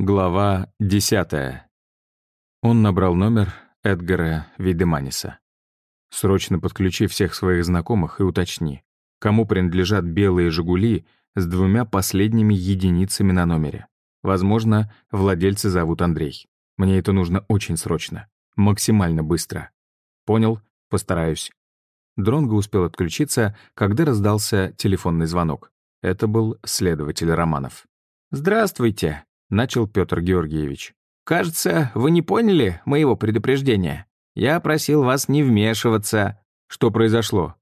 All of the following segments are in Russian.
Глава 10. Он набрал номер Эдгара Видеманиса. «Срочно подключи всех своих знакомых и уточни, кому принадлежат белые «Жигули» с двумя последними единицами на номере. Возможно, владельцы зовут Андрей. Мне это нужно очень срочно, максимально быстро. Понял? Постараюсь». Дронго успел отключиться, когда раздался телефонный звонок. Это был следователь Романов. «Здравствуйте», начал Петр Георгиевич. «Кажется, вы не поняли моего предупреждения. Я просил вас не вмешиваться. Что произошло?»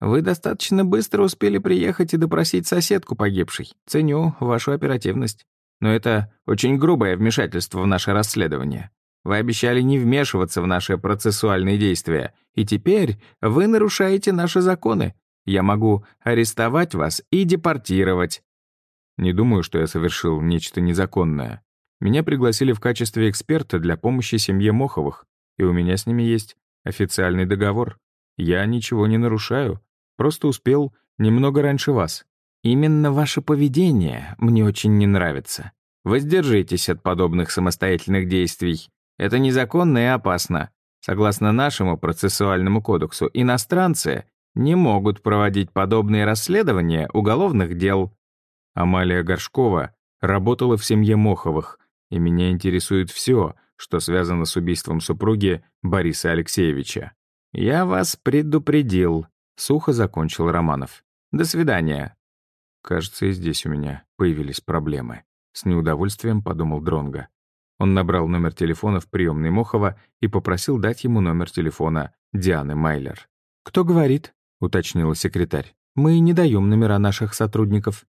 «Вы достаточно быстро успели приехать и допросить соседку погибшей. Ценю вашу оперативность. Но это очень грубое вмешательство в наше расследование. Вы обещали не вмешиваться в наши процессуальные действия, и теперь вы нарушаете наши законы. Я могу арестовать вас и депортировать. Не думаю, что я совершил нечто незаконное. Меня пригласили в качестве эксперта для помощи семье Моховых, и у меня с ними есть официальный договор. Я ничего не нарушаю, просто успел немного раньше вас. Именно ваше поведение мне очень не нравится. Воздержитесь от подобных самостоятельных действий. Это незаконно и опасно. Согласно нашему процессуальному кодексу, иностранцы не могут проводить подобные расследования уголовных дел. Амалия Горшкова работала в семье Моховых, и меня интересует все, что связано с убийством супруги Бориса Алексеевича. «Я вас предупредил», — сухо закончил Романов. «До свидания». Кажется, и здесь у меня появились проблемы. С неудовольствием подумал Дронга. Он набрал номер телефона в приемной Мохова и попросил дать ему номер телефона Дианы Майлер. «Кто говорит?» — уточнила секретарь. «Мы не даем номера наших сотрудников».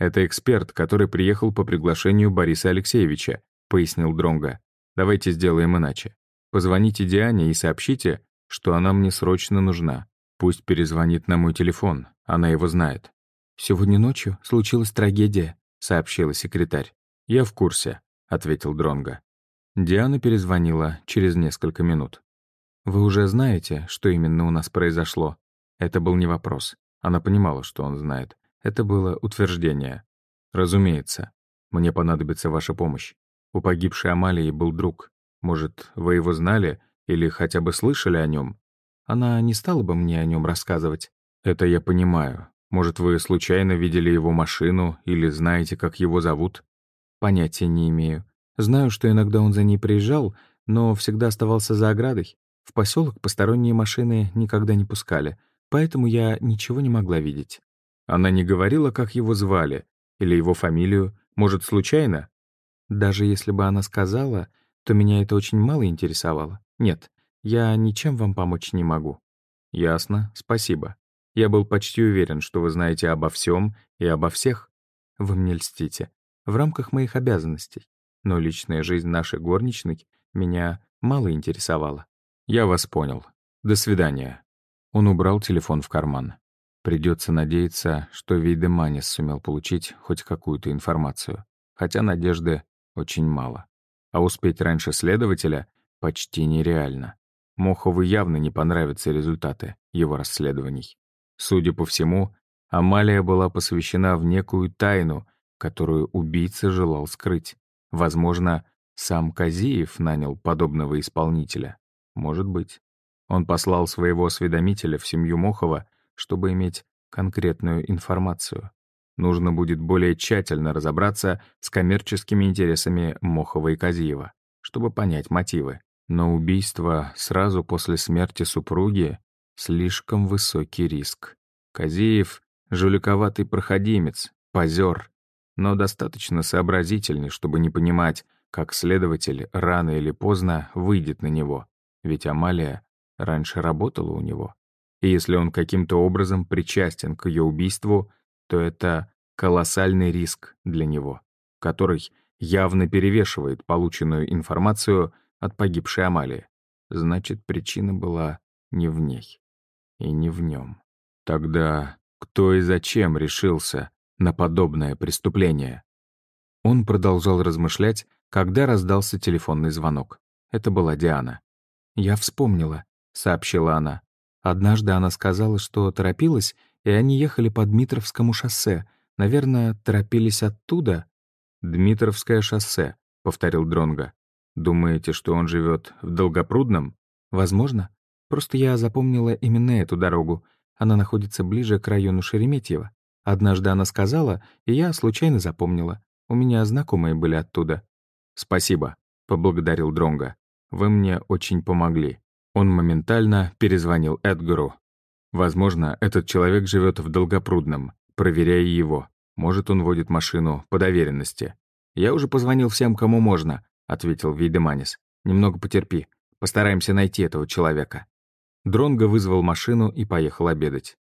«Это эксперт, который приехал по приглашению Бориса Алексеевича», — пояснил Дронга. «Давайте сделаем иначе. Позвоните Диане и сообщите, что она мне срочно нужна. Пусть перезвонит на мой телефон, она его знает». «Сегодня ночью случилась трагедия», — сообщила секретарь. «Я в курсе», — ответил Дронга. Диана перезвонила через несколько минут. «Вы уже знаете, что именно у нас произошло?» Это был не вопрос. Она понимала, что он знает. Это было утверждение. «Разумеется. Мне понадобится ваша помощь. У погибшей Амалии был друг. Может, вы его знали или хотя бы слышали о нем? Она не стала бы мне о нем рассказывать. Это я понимаю. Может, вы случайно видели его машину или знаете, как его зовут? Понятия не имею. Знаю, что иногда он за ней приезжал, но всегда оставался за оградой. В поселок посторонние машины никогда не пускали, поэтому я ничего не могла видеть. Она не говорила, как его звали, или его фамилию, может, случайно? Даже если бы она сказала, то меня это очень мало интересовало. Нет, я ничем вам помочь не могу. Ясно, спасибо. Я был почти уверен, что вы знаете обо всем и обо всех. Вы мне льстите. В рамках моих обязанностей. Но личная жизнь нашей горничной меня мало интересовала. Я вас понял. До свидания. Он убрал телефон в карман. Придется надеяться, что Вейдеманис сумел получить хоть какую-то информацию, хотя надежды очень мало. А успеть раньше следователя почти нереально. Мохову явно не понравятся результаты его расследований. Судя по всему, Амалия была посвящена в некую тайну, которую убийца желал скрыть. Возможно, сам Казиев нанял подобного исполнителя. Может быть. Он послал своего осведомителя в семью Мохова чтобы иметь конкретную информацию. Нужно будет более тщательно разобраться с коммерческими интересами Мохова и Казиева, чтобы понять мотивы. Но убийство сразу после смерти супруги — слишком высокий риск. Казиев — жуликоватый проходимец, позер, но достаточно сообразительный, чтобы не понимать, как следователь рано или поздно выйдет на него, ведь Амалия раньше работала у него. И если он каким-то образом причастен к ее убийству, то это колоссальный риск для него, который явно перевешивает полученную информацию от погибшей Амалии. Значит, причина была не в ней и не в нем. Тогда кто и зачем решился на подобное преступление? Он продолжал размышлять, когда раздался телефонный звонок. Это была Диана. «Я вспомнила», — сообщила она. Однажды она сказала, что торопилась, и они ехали по Дмитровскому шоссе. Наверное, торопились оттуда. Дмитровское шоссе. — повторил Дронга. «Думаете, что он живет в Долгопрудном?» «Возможно. Просто я запомнила именно эту дорогу. Она находится ближе к району Шереметьево. Однажды она сказала, и я случайно запомнила. У меня знакомые были оттуда». «Спасибо», — поблагодарил Дронга. «Вы мне очень помогли». Он моментально перезвонил Эдгару. «Возможно, этот человек живет в Долгопрудном. Проверяя его. Может, он водит машину по доверенности. «Я уже позвонил всем, кому можно», — ответил Вейдеманис. «Немного потерпи. Постараемся найти этого человека». Дронго вызвал машину и поехал обедать.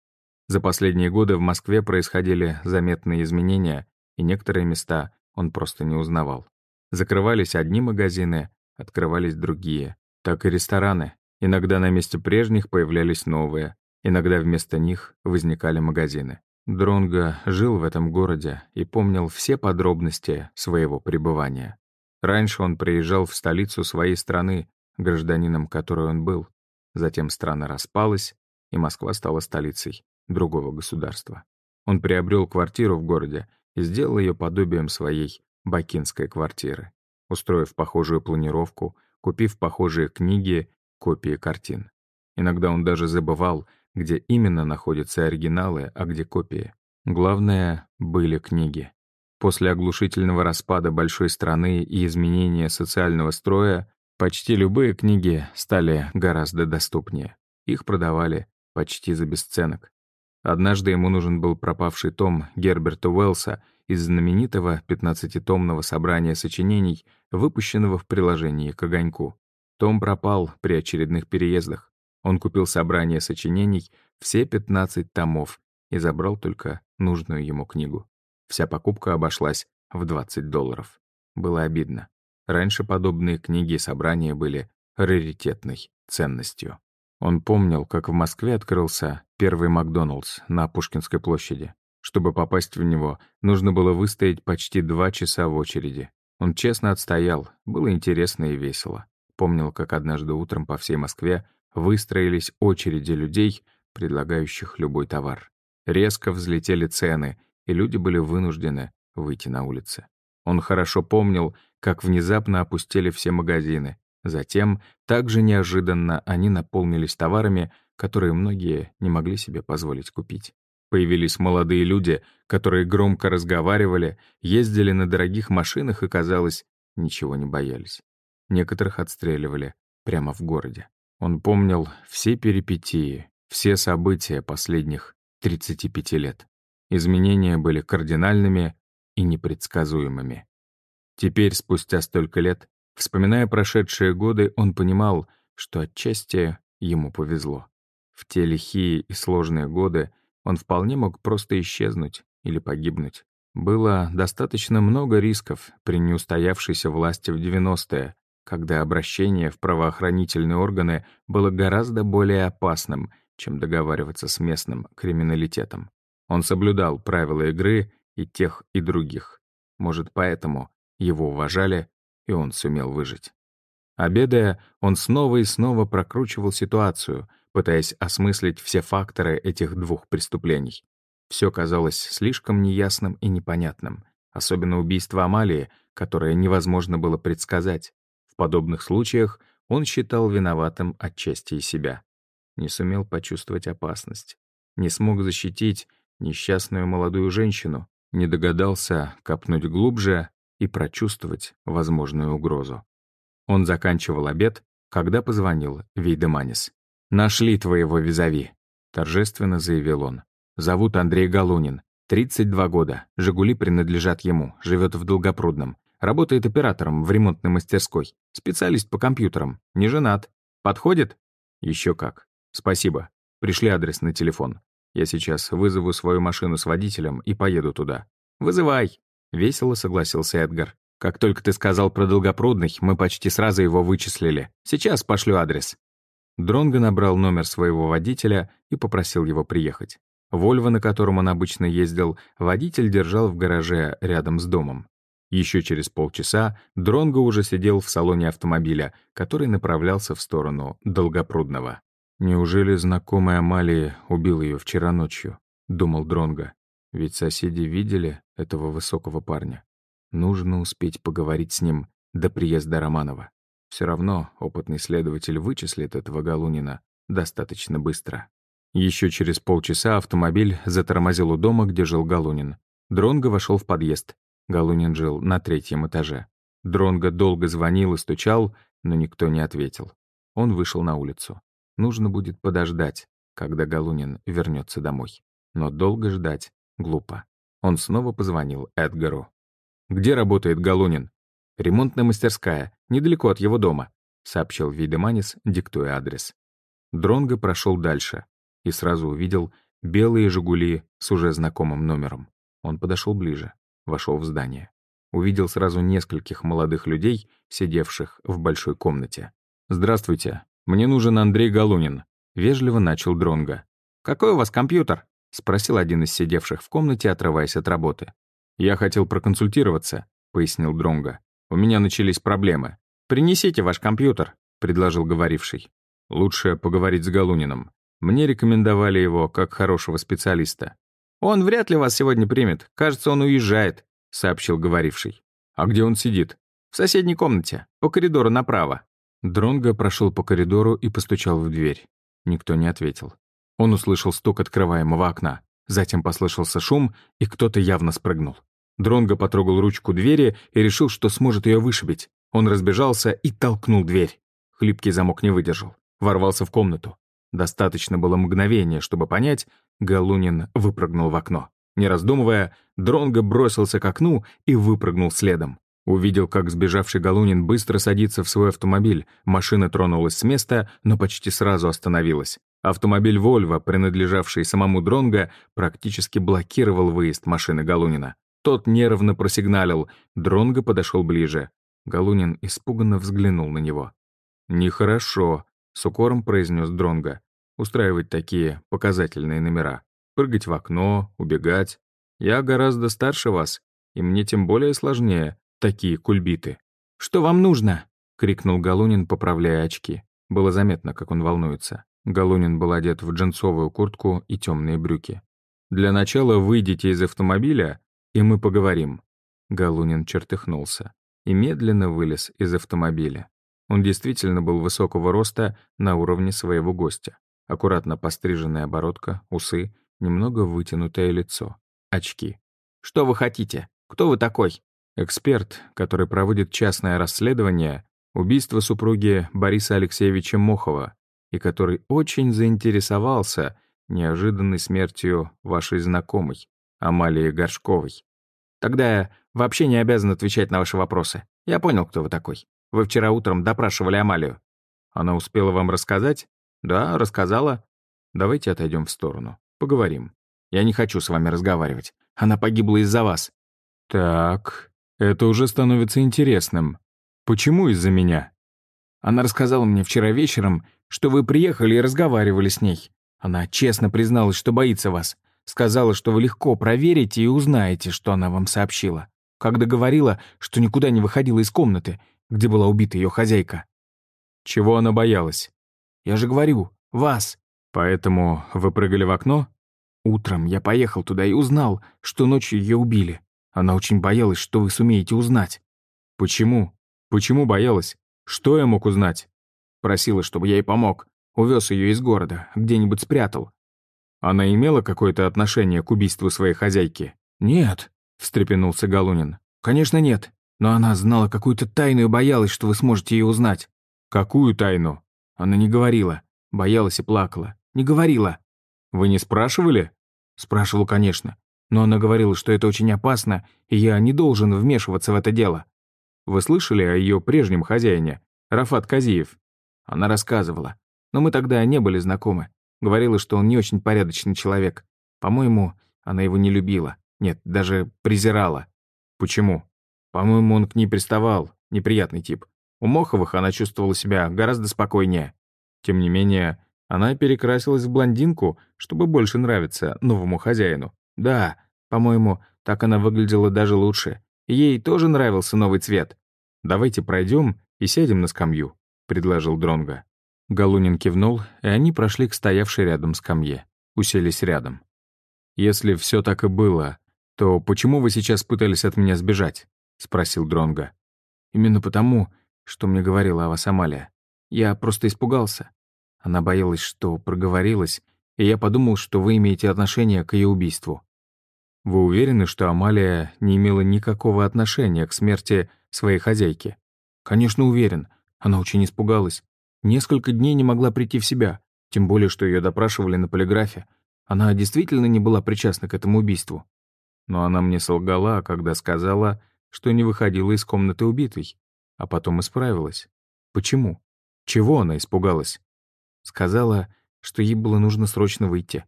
За последние годы в Москве происходили заметные изменения, и некоторые места он просто не узнавал. Закрывались одни магазины, открывались другие. Так и рестораны. Иногда на месте прежних появлялись новые, иногда вместо них возникали магазины. Дронго жил в этом городе и помнил все подробности своего пребывания. Раньше он приезжал в столицу своей страны, гражданином которой он был. Затем страна распалась, и Москва стала столицей другого государства. Он приобрел квартиру в городе и сделал ее подобием своей бакинской квартиры, устроив похожую планировку, купив похожие книги, копии картин. Иногда он даже забывал, где именно находятся оригиналы, а где копии. Главное, были книги. После оглушительного распада большой страны и изменения социального строя почти любые книги стали гораздо доступнее. Их продавали почти за бесценок. Однажды ему нужен был пропавший том Герберта Уэллса из знаменитого 15-томного собрания сочинений, выпущенного в приложении к «Огоньку». Том пропал при очередных переездах. Он купил собрание сочинений, все 15 томов, и забрал только нужную ему книгу. Вся покупка обошлась в 20 долларов. Было обидно. Раньше подобные книги и собрания были раритетной ценностью. Он помнил, как в Москве открылся первый Макдоналдс на Пушкинской площади. Чтобы попасть в него, нужно было выстоять почти два часа в очереди. Он честно отстоял, было интересно и весело. Помнил, как однажды утром по всей Москве выстроились очереди людей, предлагающих любой товар. Резко взлетели цены, и люди были вынуждены выйти на улицы. Он хорошо помнил, как внезапно опустили все магазины. Затем, также неожиданно, они наполнились товарами, которые многие не могли себе позволить купить. Появились молодые люди, которые громко разговаривали, ездили на дорогих машинах и, казалось, ничего не боялись. Некоторых отстреливали прямо в городе. Он помнил все перипетии, все события последних 35 лет. Изменения были кардинальными и непредсказуемыми. Теперь, спустя столько лет, вспоминая прошедшие годы, он понимал, что отчасти ему повезло. В те лихие и сложные годы он вполне мог просто исчезнуть или погибнуть. Было достаточно много рисков при неустоявшейся власти в 90-е, когда обращение в правоохранительные органы было гораздо более опасным, чем договариваться с местным криминалитетом. Он соблюдал правила игры и тех, и других. Может, поэтому его уважали, и он сумел выжить. Обедая, он снова и снова прокручивал ситуацию, пытаясь осмыслить все факторы этих двух преступлений. Все казалось слишком неясным и непонятным, особенно убийство Амалии, которое невозможно было предсказать. В подобных случаях он считал виноватым отчасти и себя. Не сумел почувствовать опасность. Не смог защитить несчастную молодую женщину. Не догадался копнуть глубже и прочувствовать возможную угрозу. Он заканчивал обед, когда позвонил Вейдеманис. «Нашли твоего визави», — торжественно заявил он. «Зовут Андрей Галунин. 32 года. «Жигули» принадлежат ему. Живет в Долгопрудном. Работает оператором в ремонтной мастерской. Специалист по компьютерам. Не женат. Подходит? Еще как. Спасибо. Пришли адрес на телефон. Я сейчас вызову свою машину с водителем и поеду туда. Вызывай. Весело согласился Эдгар. Как только ты сказал про Долгопрудный, мы почти сразу его вычислили. Сейчас пошлю адрес. Дронго набрал номер своего водителя и попросил его приехать. Вольво, на котором он обычно ездил, водитель держал в гараже рядом с домом. Еще через полчаса Дронго уже сидел в салоне автомобиля, который направлялся в сторону Долгопрудного. «Неужели знакомый Амалии убил ее вчера ночью?» — думал Дронго. «Ведь соседи видели этого высокого парня. Нужно успеть поговорить с ним до приезда Романова. Все равно опытный следователь вычислит этого Галунина достаточно быстро. Еще через полчаса автомобиль затормозил у дома, где жил Галунин. Дронго вошел в подъезд. Галунин жил на третьем этаже. Дронго долго звонил и стучал, но никто не ответил. Он вышел на улицу. Нужно будет подождать, когда Галунин вернется домой. Но долго ждать глупо. Он снова позвонил Эдгару. «Где работает Галунин?» «Ремонтная мастерская, недалеко от его дома», — сообщил Видеманис, диктуя адрес. Дронго прошел дальше и сразу увидел белые «Жигули» с уже знакомым номером. Он подошел ближе, вошел в здание. Увидел сразу нескольких молодых людей, сидевших в большой комнате. «Здравствуйте, мне нужен Андрей Галунин», — вежливо начал Дронго. «Какой у вас компьютер?» — спросил один из сидевших в комнате, отрываясь от работы. «Я хотел проконсультироваться», — пояснил Дронго. У меня начались проблемы. Принесите ваш компьютер», — предложил говоривший. «Лучше поговорить с Галуниным. Мне рекомендовали его как хорошего специалиста». «Он вряд ли вас сегодня примет. Кажется, он уезжает», — сообщил говоривший. «А где он сидит?» «В соседней комнате, по коридору направо». Дронго прошел по коридору и постучал в дверь. Никто не ответил. Он услышал стук открываемого окна. Затем послышался шум, и кто-то явно спрыгнул. Дронго потрогал ручку двери и решил, что сможет ее вышибить. Он разбежался и толкнул дверь. Хлипкий замок не выдержал. Ворвался в комнату. Достаточно было мгновения, чтобы понять, Галунин выпрыгнул в окно. Не раздумывая, Дронго бросился к окну и выпрыгнул следом. Увидел, как сбежавший Галунин быстро садится в свой автомобиль. Машина тронулась с места, но почти сразу остановилась. Автомобиль «Вольво», принадлежавший самому Дронго, практически блокировал выезд машины Галунина. Тот нервно просигналил. Дронго подошел ближе. Галунин испуганно взглянул на него. «Нехорошо», — с укором произнес Дронго. «Устраивать такие показательные номера. Прыгать в окно, убегать. Я гораздо старше вас, и мне тем более сложнее такие кульбиты». «Что вам нужно?» — крикнул Галунин, поправляя очки. Было заметно, как он волнуется. Галунин был одет в джинсовую куртку и темные брюки. «Для начала выйдите из автомобиля и мы поговорим». Галунин чертыхнулся и медленно вылез из автомобиля. Он действительно был высокого роста на уровне своего гостя. Аккуратно постриженная оборотка, усы, немного вытянутое лицо, очки. «Что вы хотите? Кто вы такой?» Эксперт, который проводит частное расследование убийства супруги Бориса Алексеевича Мохова и который очень заинтересовался неожиданной смертью вашей знакомой. Амалии Горшковой. Тогда я вообще не обязан отвечать на ваши вопросы. Я понял, кто вы такой. Вы вчера утром допрашивали Амалию. Она успела вам рассказать? Да, рассказала. Давайте отойдем в сторону. Поговорим. Я не хочу с вами разговаривать. Она погибла из-за вас. Так, это уже становится интересным. Почему из-за меня? Она рассказала мне вчера вечером, что вы приехали и разговаривали с ней. Она честно призналась, что боится вас. Сказала, что вы легко проверите и узнаете, что она вам сообщила. Когда говорила, что никуда не выходила из комнаты, где была убита ее хозяйка. Чего она боялась? Я же говорю, вас. Поэтому вы прыгали в окно? Утром я поехал туда и узнал, что ночью ее убили. Она очень боялась, что вы сумеете узнать. Почему? Почему боялась? Что я мог узнать? Просила, чтобы я ей помог. Увез ее из города, где-нибудь спрятал. Она имела какое-то отношение к убийству своей хозяйки? Нет, встрепенулся Галунин. Конечно, нет. Но она знала какую-то тайну и боялась, что вы сможете ее узнать. Какую тайну? Она не говорила. Боялась и плакала. Не говорила. Вы не спрашивали? Спрашивал, конечно. Но она говорила, что это очень опасно, и я не должен вмешиваться в это дело. Вы слышали о ее прежнем хозяине, Рафат Казиев? Она рассказывала. Но мы тогда не были знакомы. Говорила, что он не очень порядочный человек. По-моему, она его не любила. Нет, даже презирала. Почему? По-моему, он к ней приставал. Неприятный тип. У Моховых она чувствовала себя гораздо спокойнее. Тем не менее, она перекрасилась в блондинку, чтобы больше нравиться новому хозяину. Да, по-моему, так она выглядела даже лучше. Ей тоже нравился новый цвет. «Давайте пройдем и сядем на скамью», — предложил Дронга. Галунин кивнул, и они прошли к стоявшей рядом скамье. Уселись рядом. «Если все так и было, то почему вы сейчас пытались от меня сбежать?» — спросил Дронга. Именно потому, что мне говорила о вас Амалия. Я просто испугался. Она боялась, что проговорилась, и я подумал, что вы имеете отношение к ее убийству. Вы уверены, что Амалия не имела никакого отношения к смерти своей хозяйки? Конечно, уверен. Она очень испугалась. Несколько дней не могла прийти в себя, тем более, что ее допрашивали на полиграфе. Она действительно не была причастна к этому убийству. Но она мне солгала, когда сказала, что не выходила из комнаты убитой, а потом исправилась. Почему? Чего она испугалась? Сказала, что ей было нужно срочно выйти.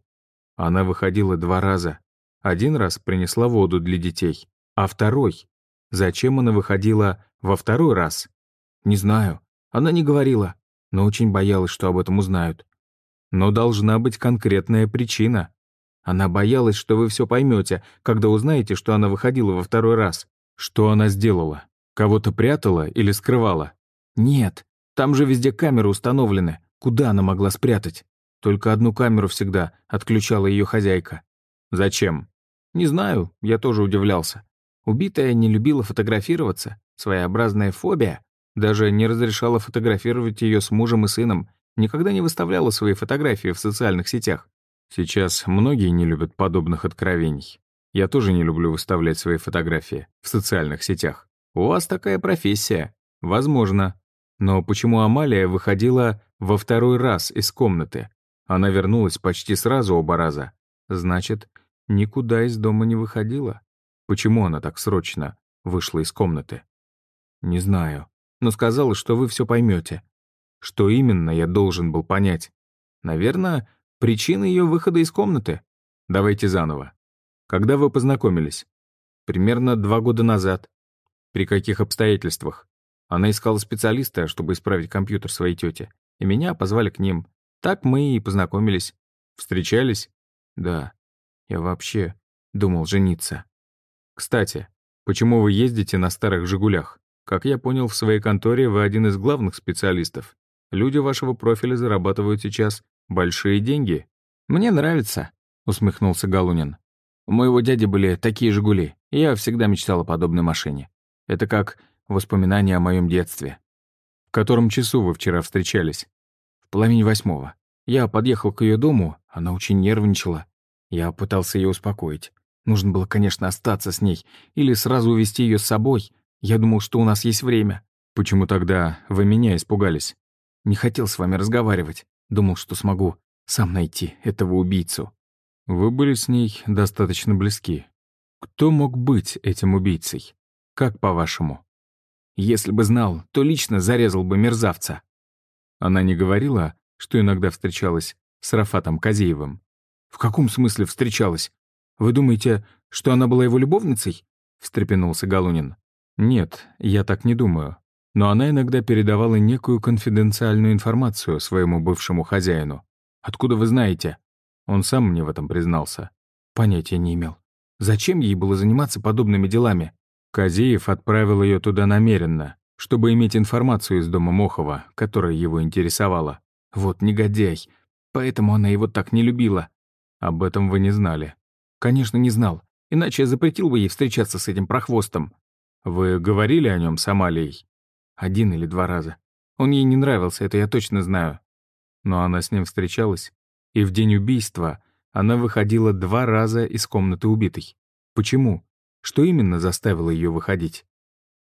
Она выходила два раза. Один раз принесла воду для детей, а второй... Зачем она выходила во второй раз? Не знаю. Она не говорила, но очень боялась, что об этом узнают. Но должна быть конкретная причина. Она боялась, что вы все поймете, когда узнаете, что она выходила во второй раз. Что она сделала? Кого-то прятала или скрывала? Нет, там же везде камеры установлены. Куда она могла спрятать? Только одну камеру всегда отключала ее хозяйка. Зачем? Не знаю, я тоже удивлялся. Убитая не любила фотографироваться, своеобразная фобия. Даже не разрешала фотографировать ее с мужем и сыном, никогда не выставляла свои фотографии в социальных сетях. Сейчас многие не любят подобных откровений. Я тоже не люблю выставлять свои фотографии в социальных сетях. У вас такая профессия. Возможно. Но почему Амалия выходила во второй раз из комнаты? Она вернулась почти сразу оба раза. Значит, никуда из дома не выходила. Почему она так срочно вышла из комнаты? Не знаю, но сказала, что вы все поймете. Что именно я должен был понять? Наверное, причина ее выхода из комнаты. Давайте заново. Когда вы познакомились? Примерно два года назад. При каких обстоятельствах? Она искала специалиста, чтобы исправить компьютер своей тети, и меня позвали к ним. Так мы и познакомились. Встречались? Да. Я вообще думал жениться. Кстати, почему вы ездите на старых «Жигулях»? Как я понял, в своей конторе вы один из главных специалистов. Люди вашего профиля зарабатывают сейчас большие деньги. Мне нравится, усмехнулся Галунин. У моего дяди были такие «Жигули», и я всегда мечтал о подобной машине. Это как воспоминания о моем детстве. В котором часу вы вчера встречались? В половине восьмого. Я подъехал к ее дому, она очень нервничала. Я пытался ее успокоить. Нужно было, конечно, остаться с ней или сразу увезти ее с собой. Я думал, что у нас есть время. Почему тогда вы меня испугались? Не хотел с вами разговаривать. Думал, что смогу сам найти этого убийцу. Вы были с ней достаточно близки. Кто мог быть этим убийцей? Как по-вашему? Если бы знал, то лично зарезал бы мерзавца. Она не говорила, что иногда встречалась с Рафатом Казеевым? В каком смысле встречалась? Вы думаете, что она была его любовницей? Встрепенулся Галунин. Нет, я так не думаю. Но она иногда передавала некую конфиденциальную информацию своему бывшему хозяину. Откуда вы знаете? Он сам мне в этом признался. Понятия не имел. Зачем ей было заниматься подобными делами? Казиев отправил ее туда намеренно, чтобы иметь информацию из дома Мохова, которая его интересовала. Вот негодяй. Поэтому она его так не любила. Об этом вы не знали. Конечно, не знал. Иначе я запретил бы ей встречаться с этим прохвостом. Вы говорили о нем с Амалией? Один или два раза. Он ей не нравился, это я точно знаю. Но она с ним встречалась, и в день убийства она выходила два раза из комнаты убитой. Почему? Что именно заставило ее выходить?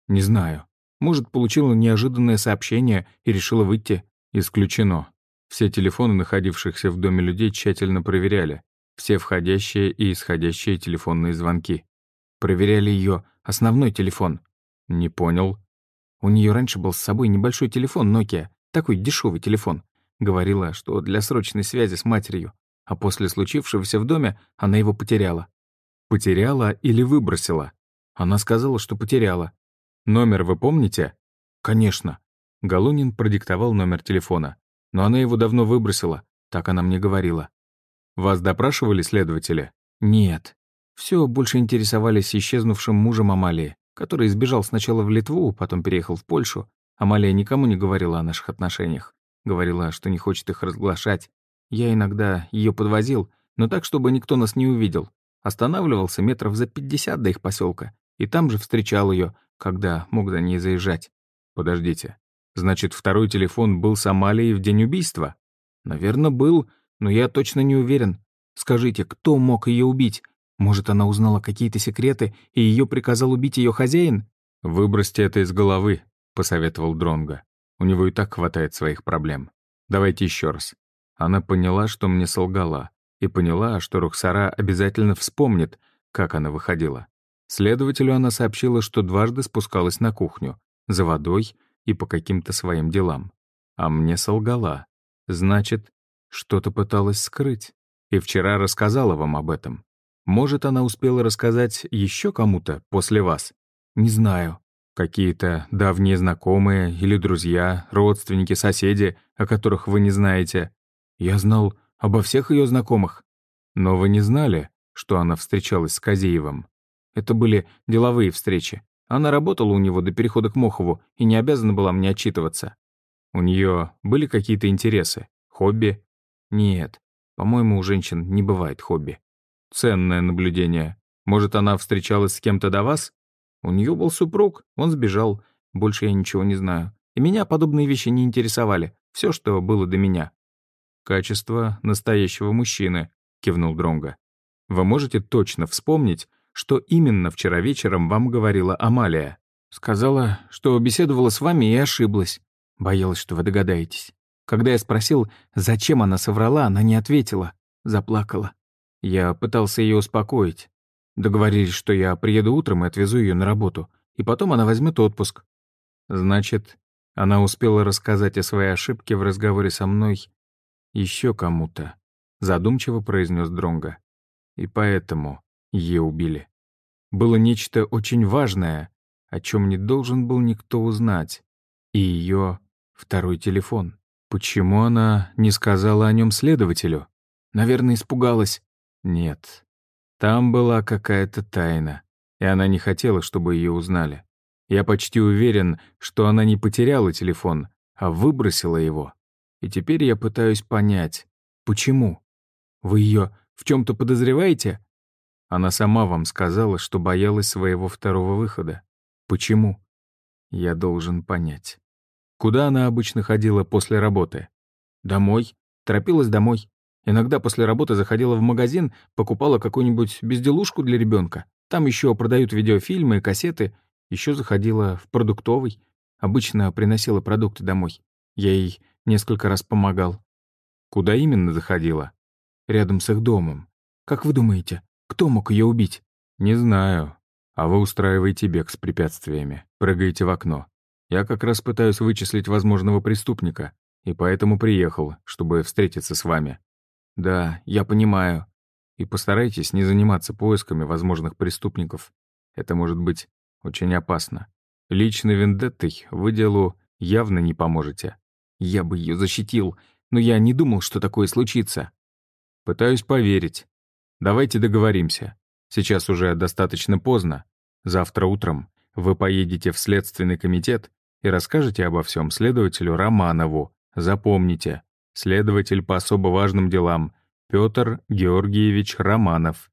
Не знаю. Может, получила неожиданное сообщение и решила выйти? Исключено. Все телефоны, находившихся в доме людей, тщательно проверяли. Все входящие и исходящие телефонные звонки. Проверяли ее основной телефон. Не понял. У нее раньше был с собой небольшой телефон Nokia, такой дешевый телефон. Говорила, что для срочной связи с матерью. А после случившегося в доме она его потеряла. Потеряла или выбросила? Она сказала, что потеряла. Номер вы помните? Конечно. Галунин продиктовал номер телефона. Но она его давно выбросила, так она мне говорила. Вас допрашивали следователи? Нет. Все больше интересовались исчезнувшим мужем Амалии, который сбежал сначала в Литву, потом переехал в Польшу. Амалия никому не говорила о наших отношениях. Говорила, что не хочет их разглашать. Я иногда ее подвозил, но так, чтобы никто нас не увидел. Останавливался метров за 50 до их поселка и там же встречал ее, когда мог за ней заезжать. Подождите. Значит, второй телефон был с Амалией в день убийства? Наверное, был, но я точно не уверен. Скажите, кто мог ее убить? Может, она узнала какие-то секреты, и ее приказал убить ее хозяин? Выбросьте это из головы, посоветовал Дронга. У него и так хватает своих проблем. Давайте еще раз. Она поняла, что мне солгала, и поняла, что Рухсара обязательно вспомнит, как она выходила. Следователю она сообщила, что дважды спускалась на кухню, за водой и по каким-то своим делам. А мне солгала. Значит, что-то пыталась скрыть. И вчера рассказала вам об этом. Может, она успела рассказать еще кому-то после вас? Не знаю. Какие-то давние знакомые или друзья, родственники, соседи, о которых вы не знаете. Я знал обо всех ее знакомых. Но вы не знали, что она встречалась с Казеевым? Это были деловые встречи. Она работала у него до перехода к Мохову и не обязана была мне отчитываться. У нее были какие-то интересы? Хобби? Нет. По-моему, у женщин не бывает хобби. Ценное наблюдение. Может, она встречалась с кем-то до вас? У нее был супруг, он сбежал. Больше я ничего не знаю. И меня подобные вещи не интересовали. Все, что было до меня. «Качество настоящего мужчины», — кивнул Дронга. «Вы можете точно вспомнить, что именно вчера вечером вам говорила Амалия?» «Сказала, что беседовала с вами и ошиблась. Боялась, что вы догадаетесь. Когда я спросил, зачем она соврала, она не ответила. Заплакала. Я пытался ее успокоить. Договорились, что я приеду утром и отвезу ее на работу, и потом она возьмет отпуск. Значит, она успела рассказать о своей ошибке в разговоре со мной еще кому-то, задумчиво произнес Дронга. И поэтому ее убили. Было нечто очень важное, о чем не должен был никто узнать. И ее второй телефон. Почему она не сказала о нем следователю? Наверное, испугалась. Нет. Там была какая-то тайна, и она не хотела, чтобы ее узнали. Я почти уверен, что она не потеряла телефон, а выбросила его. И теперь я пытаюсь понять, почему. Вы ее в чем-то подозреваете? Она сама вам сказала, что боялась своего второго выхода. Почему? Я должен понять. Куда она обычно ходила после работы? Домой. Торопилась домой. Иногда после работы заходила в магазин, покупала какую-нибудь безделушку для ребенка. Там еще продают видеофильмы и кассеты. Еще заходила в продуктовый. Обычно приносила продукты домой. Я ей несколько раз помогал. Куда именно заходила? Рядом с их домом. Как вы думаете, кто мог ее убить? Не знаю. А вы устраиваете бег с препятствиями, прыгаете в окно. Я как раз пытаюсь вычислить возможного преступника, и поэтому приехал, чтобы встретиться с вами. Да, я понимаю. И постарайтесь не заниматься поисками возможных преступников. Это может быть очень опасно. Лично вендеттой вы делу явно не поможете. Я бы ее защитил, но я не думал, что такое случится. Пытаюсь поверить. Давайте договоримся. Сейчас уже достаточно поздно. Завтра утром вы поедете в Следственный комитет и расскажете обо всем следователю Романову. Запомните, следователь по особо важным делам Петр Георгиевич Романов.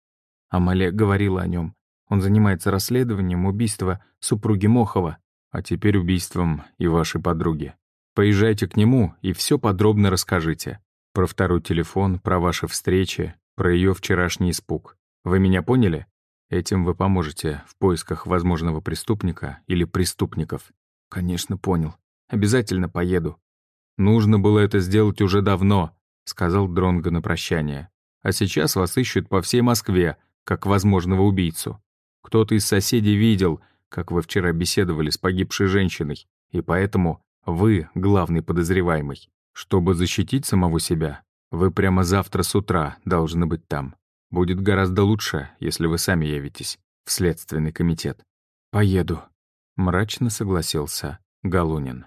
Амалия говорила о нем. Он занимается расследованием убийства супруги Мохова, а теперь убийством и вашей подруги. Поезжайте к нему и все подробно расскажите. Про второй телефон, про ваши встречи, про ее вчерашний испуг. Вы меня поняли? Этим вы поможете в поисках возможного преступника или преступников. «Конечно, понял. Обязательно поеду». «Нужно было это сделать уже давно», — сказал Дронго на прощание. «А сейчас вас ищут по всей Москве, как возможного убийцу. Кто-то из соседей видел, как вы вчера беседовали с погибшей женщиной, и поэтому вы главный подозреваемый. Чтобы защитить самого себя, вы прямо завтра с утра должны быть там. Будет гораздо лучше, если вы сами явитесь в Следственный комитет. Поеду. Мрачно согласился Галунин.